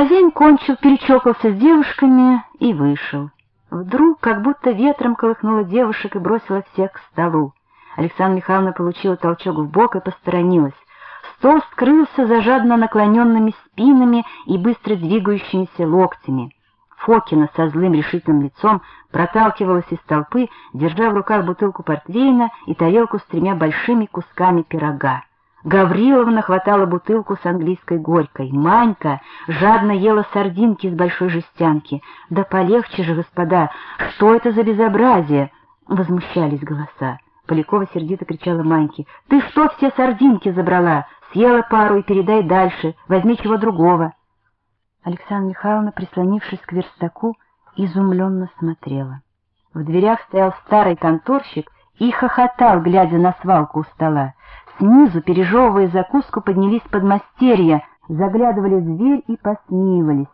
Хозяин кончил, перечокался с девушками и вышел. Вдруг, как будто ветром колыхнула девушек и бросила всех к столу. Александра Михайловна получила толчок в бок и посторонилась. Стол скрылся за жадно наклоненными спинами и быстро двигающимися локтями. Фокина со злым решительным лицом проталкивалась из толпы, держа в руках бутылку портвейна и тарелку с тремя большими кусками пирога. Гавриловна хватала бутылку с английской горькой. Манька жадно ела сардинки из большой жестянки. «Да полегче же, господа! Что это за безобразие?» Возмущались голоса. Полякова сердито кричала Маньке. «Ты что все сардинки забрала? Съела пару и передай дальше. Возьми чего другого». Александра Михайловна, прислонившись к верстаку, изумленно смотрела. В дверях стоял старый конторщик и хохотал, глядя на свалку у стола. Снизу, пережевывая закуску, поднялись подмастерья, заглядывали в дверь и посмеивались.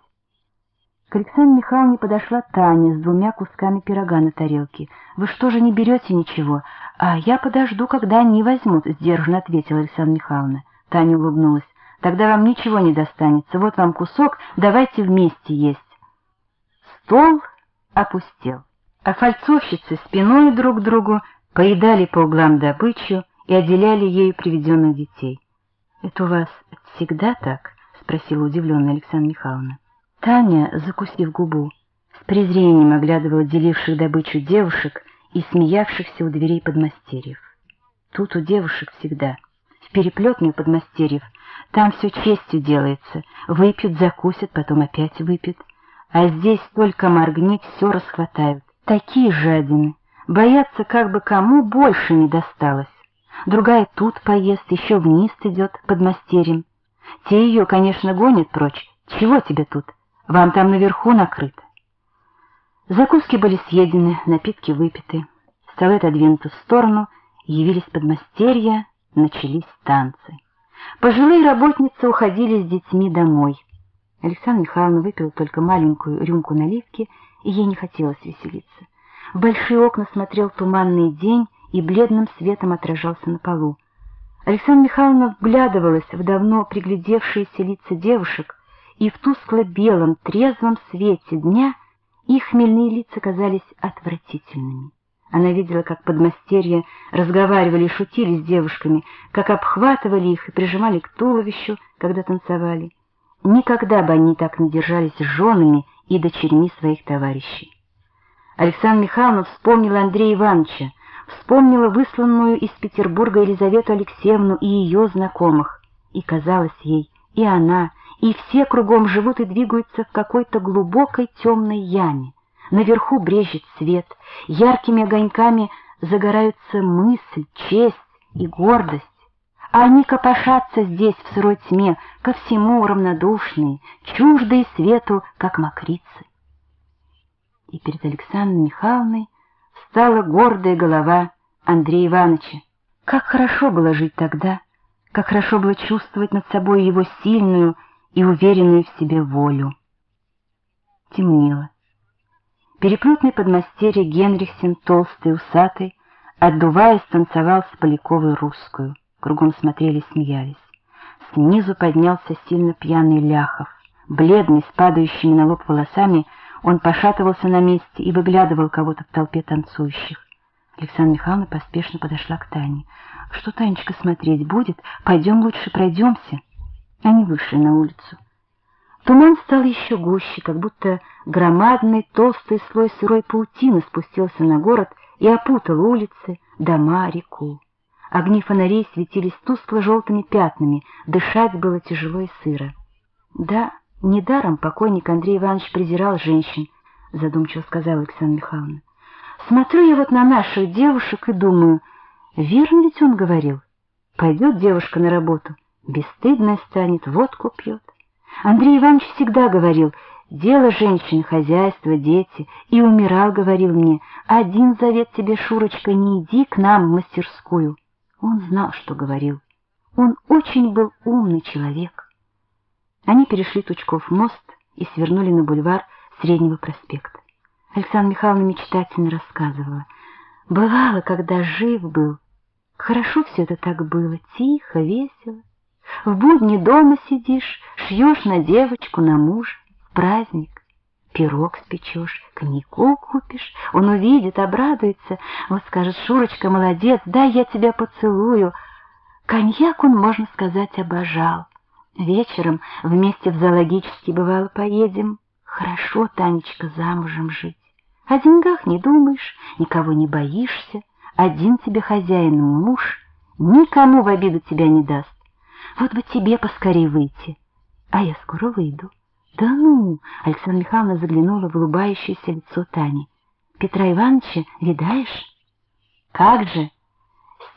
К Александре Михайловне подошла Таня с двумя кусками пирога на тарелке. «Вы что же не берете ничего?» «А я подожду, когда они возьмут», — сдержанно ответила Александра Михайловна. Таня улыбнулась. «Тогда вам ничего не достанется. Вот вам кусок, давайте вместе есть». Стол опустел, а фальцовщицы спиной друг к другу поедали по углам добычу, и отделяли ею приведенных детей. «Это у вас всегда так?» — спросила удивленная Александра Михайловна. Таня, закусив губу, с презрением оглядывала деливших добычу девушек и смеявшихся у дверей подмастерьев. Тут у девушек всегда. В переплетную подмастерьев там все честью делается. Выпьют, закусят, потом опять выпьют. А здесь только моргнить, все расхватают. Такие жадины. Боятся, как бы кому больше не досталось другая тут поест, еще вниз идет под мастерем. Те ее, конечно, гонят прочь. Чего тебе тут? Вам там наверху накрыто. Закуски были съедены, напитки выпиты. Столы отодвинуты в сторону, явились подмастерья, начались танцы. Пожилые работницы уходили с детьми домой. Александра Михайловна выпила только маленькую рюмку наливки, и ей не хотелось веселиться. В большие окна смотрел туманный день, и бледным светом отражался на полу. Александра Михайловна вглядывалась в давно приглядевшиеся лица девушек, и в тускло-белом, трезвом свете дня их хмельные лица казались отвратительными. Она видела, как подмастерья разговаривали и шутили с девушками, как обхватывали их и прижимали к туловищу, когда танцевали. Никогда бы они так не держались с женами и дочерьми своих товарищей. Александра Михайловна вспомнила Андрея Ивановича, вспомнила высланную из Петербурга Елизавету Алексеевну и ее знакомых, и казалось ей, и она, и все кругом живут и двигаются в какой-то глубокой темной яме. Наверху брежет свет, яркими огоньками загораются мысль, честь и гордость. А они копошатся здесь в сырой тьме, ко всему равнодушные, чуждые свету, как мокрицы. И перед Александрой Михайловной стала гордая голова Андрея Ивановича. Как хорошо было жить тогда, как хорошо было чувствовать над собой его сильную и уверенную в себе волю. Темнело. Переплютный подмастерье Генрихсен, толстый, усатый, отдуваясь, танцевал с Поляковой русскую. Кругом смотрели, смеялись. Снизу поднялся сильно пьяный Ляхов. Бледный, с падающими на лоб волосами, он пошатывался на месте и выглядывал кого-то в толпе танцующих. Александра Михайловна поспешно подошла к Тане. «Что Танечка смотреть будет? Пойдем лучше пройдемся». Они вышли на улицу. Туман стал еще гуще, как будто громадный толстый слой сырой паутины спустился на город и опутал улицы, дома, реку. Огни фонарей светились тускло-желтыми пятнами, дышать было тяжело и сыро. Да, Недаром покойник Андрей Иванович презирал женщин, задумчиво сказала Александра Михайловна. Смотрю я вот на наших девушек и думаю, верно ведь он говорил. Пойдет девушка на работу, бесстыдная станет, водку пьет. Андрей Иванович всегда говорил, дело женщин, хозяйство, дети, и умирал, говорил мне, один завет тебе, Шурочка, не иди к нам в мастерскую. Он знал, что говорил. Он очень был умный человек. Они перешли Тучков мост и свернули на бульвар Среднего проспекта. Александра Михайловна мечтательно рассказывала. Бывало, когда жив был. Хорошо все это так было, тихо, весело. В будни дома сидишь, шьешь на девочку, на муж, в праздник. Пирог спечешь, коньяку купишь, он увидит, обрадуется, вот скажет, Шурочка, молодец, дай я тебя поцелую. Коньяк он, можно сказать, обожал. Вечером вместе в зоологический бывало поедем. Хорошо, Танечка, замужем жить. О деньгах не думаешь, никого не боишься. Один тебе хозяин муж, никому в обиду тебя не даст. Вот бы тебе поскорее выйти. А я скоро выйду. Да ну, Александра Михайловна заглянула в улыбающееся лицо Тани. Петра Ивановича видаешь? Как же?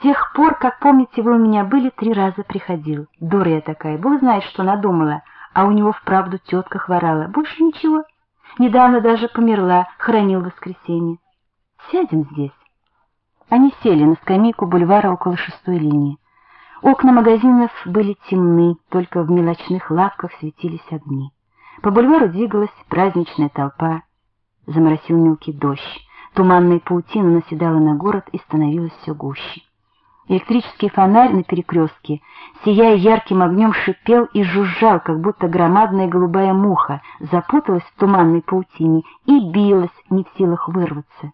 Тех пор, как помните, вы у меня были, три раза приходил. Дура я такая, бог знает, что надумала, а у него вправду тетка хворала. Больше ничего. Недавно даже померла, хоронил в воскресенье. Сядем здесь. Они сели на скамейку бульвара около шестой линии. Окна магазинов были темны, только в мелочных лавках светились огни. По бульвару двигалась праздничная толпа. Заморосил мелкий дождь. Туманная паутина наседала на город и становилась все гуще. Электрический фонарь на перекрестке, сияя ярким огнем, шипел и жужжал, как будто громадная голубая муха запуталась в туманной паутине и билась, не в силах вырваться.